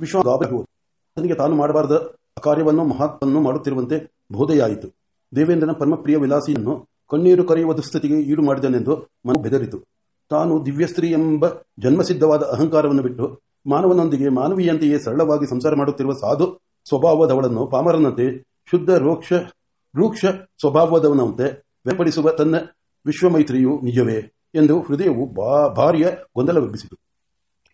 ವಿಶ್ವ ಗಾಬರಿಹುವುದು ತನಗೆ ತಾನು ಮಾಡಬಾರದ ಕಾರ್ಯವನ್ನು ಮಹಾತ್ಮನ್ನು ಮಾಡುತ್ತಿರುವಂತೆ ಬೋಧೆಯಾಯಿತು. ದೇವೇಂದ್ರನ ಪರಮಪ್ರಿಯ ವಿಲಾಸಿಯನ್ನು ಕಣ್ಣೀರು ಕರೆಯುವ ದುಸ್ಥಿತಿಗೆ ಈಡು ಮಾಡಿದನೆಂದು ಮನ ಬೆದರಿತು. ತಾನು ದಿವ್ಯಸ್ತ್ರೀ ಎಂಬ ಜನ್ಮಸಿದ್ಧವಾದ ಅಹಂಕಾರವನ್ನು ಬಿಟ್ಟು ಮಾನವನೊಂದಿಗೆ ಮಾನವೀಯಂತೆಯೇ ಸರಳವಾಗಿ ಸಂಸಾರ ಮಾಡುತ್ತಿರುವ ಸಾಧು ಸ್ವಭಾವದವಳನ್ನು ಪಾಮರನಂತೆ, ಶುದ್ಧ ರೋಕ್ಷ, ರೂಕ್ಷ ಸ್ವಭಾವದವನಂತೆ ವ್ಯಪಡಿಸುವ ತನ್ನ ವಿಶ್ವಮೈತ್ರಿಯು ನಿಜವೇ ಎಂದು ಹೃದಯವು ಭಾರಿಯ ಗೊಂದಲವೆಬ್ಬಿಸಿತು.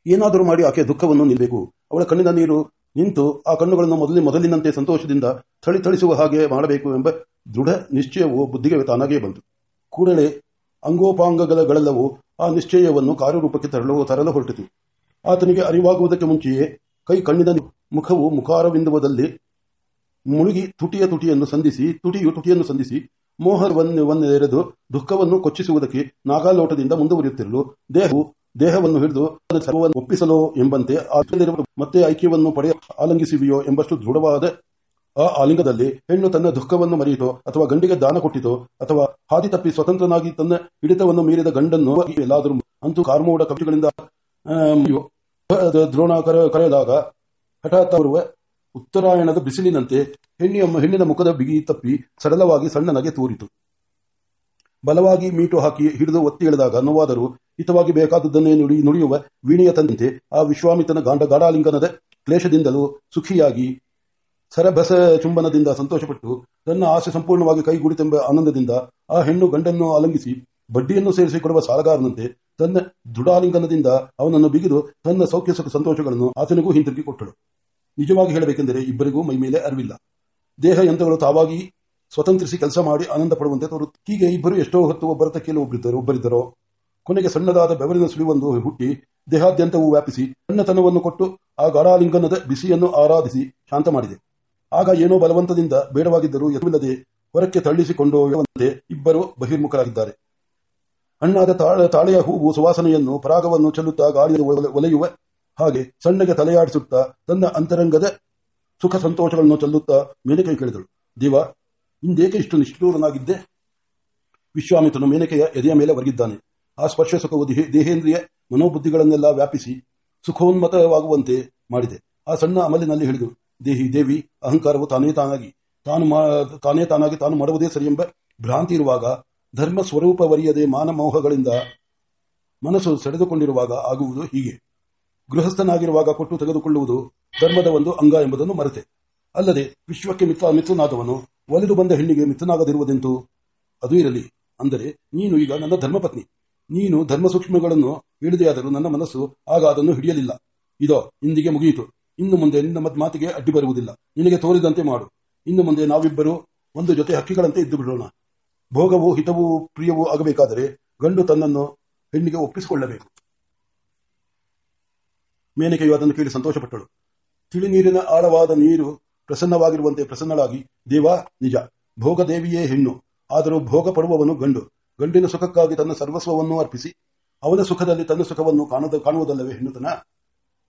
ಏನಾದರೂ ಮಾಡಿ ಆಕೆಯ ದುಃಖವನ್ನು ನಿಲ್ಲಬೇಕು. ಅವಳ ಕಣ್ಣಿನ ನೀರು ನಿಂತು ಆ ಕಣ್ಣುಗಳನ್ನು ಮೊದಲಿನ ಮೊದಲಿನಂತೆ ಸಂತೋಷದಿಂದ ಥಳಿ ಥಳಿಸುವ ಹಾಗೆ ಮಾಡಬೇಕು ಎಂಬ ದೃಢ ನಿಶ್ಚಯವು ಬುದ್ಧಿಗೆ ತಾನಾಗೇ ಬಂತು. ಕೂಡಲೇ ಅಂಗೋಪಾಂಗಗಳೆಲ್ಲವೂ ಆ ನಿಶ್ಚಯವನ್ನು ಕಾರ್ಯರೂಪಕ್ಕೆ ತರಲು ತರಲು ಹೊರಟಿತು. ಆತನಿಗೆ ಅರಿವಾಗುವುದಕ್ಕೆ ಮುಂಚೆಯೇ ಕೈ ಕಣ್ಣಿನ ಮುಖವು ಮುಖಾರವಿಂದುವದಲ್ಲಿ ಮುಳುಗಿ ತುಟಿಯ ತುಟಿಯನ್ನು ಸಂಧಿಸಿ, ತುಟಿಯು ತುಟಿಯನ್ನು ಸಂಧಿಸಿ ಮೋಹವನ್ನೆರೆದು ದುಃಖವನ್ನು ಕೊಚ್ಚಿಸುವುದಕ್ಕೆ ನಾಗಾಲೋಟದಿಂದ ಮುಂದುವರಿಯುತ್ತಿರಲು ದೇಹವು ದೇಹವನ್ನು ಹಿಡಿದು ಸರ್ವವನ್ನು ಒಪ್ಪಿಸಲೋ ಎಂಬಂತೆ ಮತ್ತೆ ಐಕ್ಯವನ್ನು ಪಡೆಯ ಆಲಂಗಿಸಿವೆಯೋ ಎಂಬಷ್ಟು ದೃಢವಾದ ಆ ಆಲಿಂಗದಲ್ಲಿ ಹೆಣ್ಣು ತನ್ನ ದುಃಖವನ್ನು ಮರೆಯಿತೋ ಅಥವಾ ಗಂಡಿಗೆ ದಾನ ಕೊಟ್ಟಿತೋ ಅಥವಾ ಹಾದಿ ತಪ್ಪಿ ಸ್ವತಂತ್ರನಾಗಿ ತನ್ನ ಹಿಡಿತವನ್ನು ಮೀರಿದ ಗಂಡನ್ನು ಎಲ್ಲಾದರೂ ಅಂತೂ ಕಾರ್ಮೋಡ ಕವಿಗಳಿಂದ ದ್ರೋಣ ಕರೆದಾಗ ಹಠಾತ್ ಅವರುವ ಉತ್ತರಾಯಣದ ಬಿಸಿಲಿನಂತೆ ಹೆಣ್ಣಿಯ ಹೆಣ್ಣಿನ ಮುಖದ ಬಿಗಿ ತಪ್ಪಿ ಸಡಲವಾಗಿ ಸಣ್ಣನಗೆ ತೂರಿತು. ಬಲವಾಗಿ ಮೀಟು ಹಾಕಿ ಹಿಡಿದು ಒತ್ತಿ ಎಳೆದಾಗ ನೋವಾದರೂ ಹಿತವಾಗಿ ಬೇಕಾದದ್ದನ್ನೇ ನುಡಿ ನುಡಿಯುವ ವೀಣೆಯ ತಂದಂತೆ ಆ ವಿಶ್ವಾಮಿತನ ಗಾಂಡ ಗಾಢಾಲಿಂಗನದ ಕ್ಲೇಶದಿಂದಲೂ ಸುಖಿಯಾಗಿ ಸರಭಸ ಚುಂಬನದಿಂದ ಸಂತೋಷಪಟ್ಟು ತನ್ನ ಆಸೆ ಸಂಪೂರ್ಣವಾಗಿ ಕೈಗೂಡಿತೆಂಬ ಆನಂದದಿಂದ ಆ ಹೆಣ್ಣು ಗಂಡನ್ನು ಅಲಂಗಿಸಿ ಬಡ್ಡಿಯನ್ನು ಸೇರಿಸಿಕೊಡುವ ಸಾಲಗಾರನಂತೆ ತನ್ನ ದೃಢಾಲಿಂಗನದಿಂದ ಅವನನ್ನು ಬಿಗಿದು ತನ್ನ ಸೌಖ್ಯ ಸುಖ ಸಂತೋಷಗಳನ್ನು ಆತನಿಗೂ ಹಿಂತಿರುಗಿ ಕೊಟ್ಟಳು. ನಿಜವಾಗಿ ಹೇಳಬೇಕೆಂದರೆ ಇಬ್ಬರಿಗೂ ಮೈ ಮೇಲೆ ಅರಿವಿಲ್ಲ. ದೇಹ ಯಂತ್ರಗಳು ತಾವಾಗಿ ಸ್ವತಂತ್ರಿಸಿ ಕೆಲಸ ಮಾಡಿ ಆನಂದ ಪಡುವಂತೆ ತೋರುತ್ತೆ. ಹೀಗೆ ಇಬ್ಬರು ಎಷ್ಟೋ ಹೊತ್ತು ಒಬ್ಬರ ತಕ್ಕಿಯಲ್ಲಿ ಒಬ್ಬರಿದ್ದರು ಒಬ್ಬರಿದ್ದರೋ ಕೊನೆಗೆ ಸಣ್ಣದಾದ ಬೆವರಿನ ಸುಳಿವೊಂದು ಹುಟ್ಟಿ ದೇಹಾದ್ಯಂತವೂ ವ್ಯಾಪಿಸಿ ಸಣ್ಣತನವನ್ನು ಕೊಟ್ಟು ಆ ಗಾಢಾಲಿಂಗನದ ಬಿಸಿಯನ್ನು ಆರಾಧಿಸಿ ಶಾಂತ ಮಾಡಿದೆ. ಆಗ ಏನೋ ಬಲವಂತದಿಂದ ಬೇಡವಾಗಿದ್ದರೂ ಎದುವಿಲ್ಲದೆ ಹೊರಕ್ಕೆ ತಳ್ಳಿಸಿಕೊಂಡು ಇಬ್ಬರು ಬಹಿರ್ಮುಖರಾಗಿದ್ದಾರೆ. ಹಣ್ಣಾದ ತಾಳೆಯ ಹೂವು ಸುವಾಸನೆಯನ್ನು ಪರಾಗವನ್ನು ಚೆಲ್ಲುತ್ತಾ ಗಾಳಿಯ ಒಲೆಯುವ ಹಾಗೆ ಸಣ್ಣಗೆ ತಲೆಯಾಡಿಸುತ್ತಾ ತನ್ನ ಅಂತರಂಗದ ಸುಖ ಸಂತೋಷಗಳನ್ನು ಚೆಲ್ಲುತ್ತಾ ಮೇನಕೈ ಕೇಳಿದಳು. ದೇವ, ಇಂದೇಕೆ ಇಷ್ಟು ನಿಷ್ಠೂರನಾಗಿದ್ದೆ? ವಿಶ್ವಾಮಿತನು ಮೇನಕೆಯ ಎದೆಯ ಮೇಲೆ ಒರಗಿದ್ದಾನೆ. ಆ ಸ್ಪರ್ಶ ಸುಖವು ದೇಹೇಂದ್ರಿಯ ಮನೋಬುದ್ಧಿಗಳನ್ನೆಲ್ಲ ವ್ಯಾಪಿಸಿ ಸುಖೋನ್ಮತವಾಗುವಂತೆ ಮಾಡಿದೆ. ಆ ಸಣ್ಣ ಅಮಲಿನಲ್ಲಿ ಹೇಳಿದರು ದೇಹಿ, ದೇವಿ, ಅಹಂಕಾರವು ತಾನೇ ತಾನಾಗಿ ತಾನು ತಾನೇ ತಾನಾಗಿ ತಾನು ಮಾಡುವುದೇ ಸರಿ ಎಂಬ ಭ್ರಾಂತಿ ಇರುವಾಗ, ಧರ್ಮ ಸ್ವರೂಪವರಿಯದೆ ಮಾನಮೋಹಗಳಿಂದ ಮನಸ್ಸು ಸೆಳೆದುಕೊಂಡಿರುವಾಗ ಆಗುವುದು ಹೀಗೆ. ಗೃಹಸ್ಥನಾಗಿರುವಾಗ ಕೊಟ್ಟು ತೆಗೆದುಕೊಳ್ಳುವುದು ಧರ್ಮದ ಒಂದು ಅಂಗ ಎಂಬುದನ್ನು ಮರೆತೆ. ಅಲ್ಲದೆ ವಿಶ್ವಕ್ಕೆ ಮಿತ್ರ ಮಿತ್ರನಾದವನು ಒಲಿದು ಬಂದ ಹೆಣ್ಣಿಗೆ ಮಿತ್ರನಾಗದಿರುವುದೆಂತೂ? ಅದು ಇರಲಿ. ಅಂದರೆ ನೀನು ಈಗ ನನ್ನ ಧರ್ಮಪತ್ನಿ. ನೀನು ಧರ್ಮ ಸೂಕ್ಷ್ಮಗಳನ್ನು ಹಿಡಿದೆಯಾದರೂ ನನ್ನ ಮನಸ್ಸು ಆಗ ಅದನ್ನು ಹಿಡಿಯಲಿಲ್ಲ. ಇದೋ, ಇಂದಿಗೆ ಮುಗಿಯಿತು. ಇನ್ನು ಮುಂದೆ ನಿನ್ನ ಮಾತಿಗೆ ಅಡ್ಡಿ ಬರುವುದಿಲ್ಲ. ನಿನಗೆ ತೋರಿದಂತೆ ಮಾಡು. ಇನ್ನು ಮುಂದೆ ನಾವಿಬ್ಬರು ಒಂದು ಜೊತೆ ಹಕ್ಕಿಗಳಂತೆ ಇದ್ದು ಬಿಡೋಣ ಭೋಗವು ಹಿತವೂ ಪ್ರಿಯವೂ ಆಗಬೇಕಾದರೆ ಗಂಡು ತನ್ನನ್ನು ಹೆಣ್ಣಿಗೆ ಒಪ್ಪಿಸಿಕೊಳ್ಳಬೇಕು. ಮೇನಕೆಯು ಅದನ್ನು ಕೇಳಿ ಸಂತೋಷಪಟ್ಟಳು. ತಿಳಿ ನೀರಿನ ಆಳವಾದ ನೀರು ಪ್ರಸನ್ನವಾಗಿರುವಂತೆ ಪ್ರಸನ್ನಳಾಗಿ, ದೇವ, ನಿಜ, ಭೋಗದೇವಿಯೇ ಹೆಣ್ಣು. ಆದರೂ ಭೋಗ ಪಡುವವನು ಗಂಡು. ಗಂಡಿನ ಸುಖಕ್ಕಾಗಿ ತನ್ನ ಸರ್ವಸ್ವವನ್ನು ಅರ್ಪಿಸಿ, ಅವನ ಸುಖದಲ್ಲಿ ತನ್ನ ಸುಖವನ್ನು ಕಾಣದ, ಕಾಣುವುದಲ್ಲವೇ ಹೆಣ್ಣುತನ?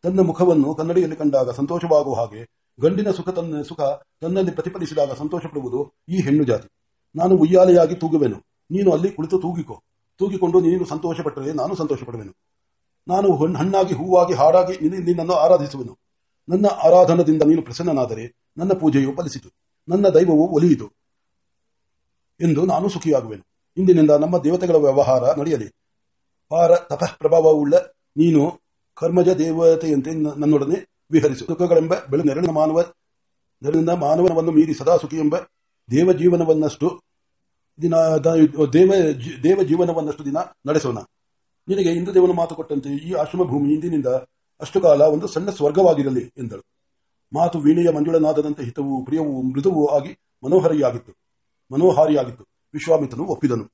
ತನ್ನ ಮುಖವನ್ನು ಕನ್ನಡಿಯಲ್ಲಿ ಕಂಡಾಗ ಸಂತೋಷವಾಗುವ ಹಾಗೆ ಗಂಡಿನ ಸುಖ ತನ್ನ ಸುಖ ತನ್ನಲ್ಲಿ ಪ್ರತಿಫಲಿಸಿದಾಗ ಸಂತೋಷಪಡುವುದು ಈ ಹೆಣ್ಣು ಜಾತಿ. ನಾನು ಉಯ್ಯಾಲೆಯಾಗಿ ತೂಗುವೆನು. ನೀನು ಅಲ್ಲಿ ಕುಳಿತು ತೂಗಿಕೋ. ತೂಗಿಕೊಂಡು ನೀನು ಸಂತೋಷಪಟ್ಟರೆ ನಾನು ಸಂತೋಷಪಡುವೆನು. ನಾನು ಹಣ್ಣಾಗಿ, ಹೂವಾಗಿ, ಹಾಡಾಗಿ ನಿನ್ನನ್ನು ಆರಾಧಿಸುವೆನು. ನನ್ನ ಆರಾಧನದಿಂದ ನೀನು ಪ್ರಸನ್ನನಾದರೆ ನನ್ನ ಪೂಜೆಯು ಫಲಿಸಿತು. ನನ್ನ ದೈವವು ಒಲಿಯಿತು ಎಂದು ನಾನು ಸುಖಿಯಾಗುವೆನು. ಇಂದಿನಿಂದ ನಮ್ಮ ದೇವತೆಗಳ ವ್ಯವಹಾರ ನಡೆಯಲಿ. ಪಾರ ತಪಃ ಪ್ರಭಾವವುಳ್ಳ ನೀನು ಕರ್ಮಜ ದೇವತೆಯಂತೆ ನನ್ನೊಡನೆ ವಿಹರಿಸು. ಸುಖಗಳೆಂಬ ಬೆಳೆ ನೆರಳಿನ ಮಾನವ ನೆರಳಿನ ಮಾನವನವನ್ನು ಮೀರಿ ಸದಾ ಸುಖಿ ಎಂಬ ದೇವ ಜೀವನವನ್ನಷ್ಟು ದಿನ ದೇವ ದೇವ ಜೀವನವನ್ನಷ್ಟು ದಿನ ನಡೆಸೋಣ. ನಿನಗೆ ಇಂದ್ರದೇವನ ಮಾತು ಕೊಟ್ಟಂತೆ ಈ ಆಶ್ರಮ ಭೂಮಿ ಇಂದಿನಿಂದ ಅಷ್ಟು ಕಾಲ ಒಂದು ಸಣ್ಣ ಸ್ವರ್ಗವಾಗಿರಲಿ ಎಂದಳು. ಮಾತು ವೀಣೆಯ ಮಂಜುಳನಾದದಂತೆ ಹಿತವು, ಪ್ರಿಯವೂ, ಮೃದುವೂ ಆಗಿ ಮನೋಹರಿಯಾಗಿತ್ತು. ಮನೋಹಾರಿಯಾಗಿತ್ತು. ವಿಶ್ವಾಮಿತನು ಒಪ್ಪಿದನು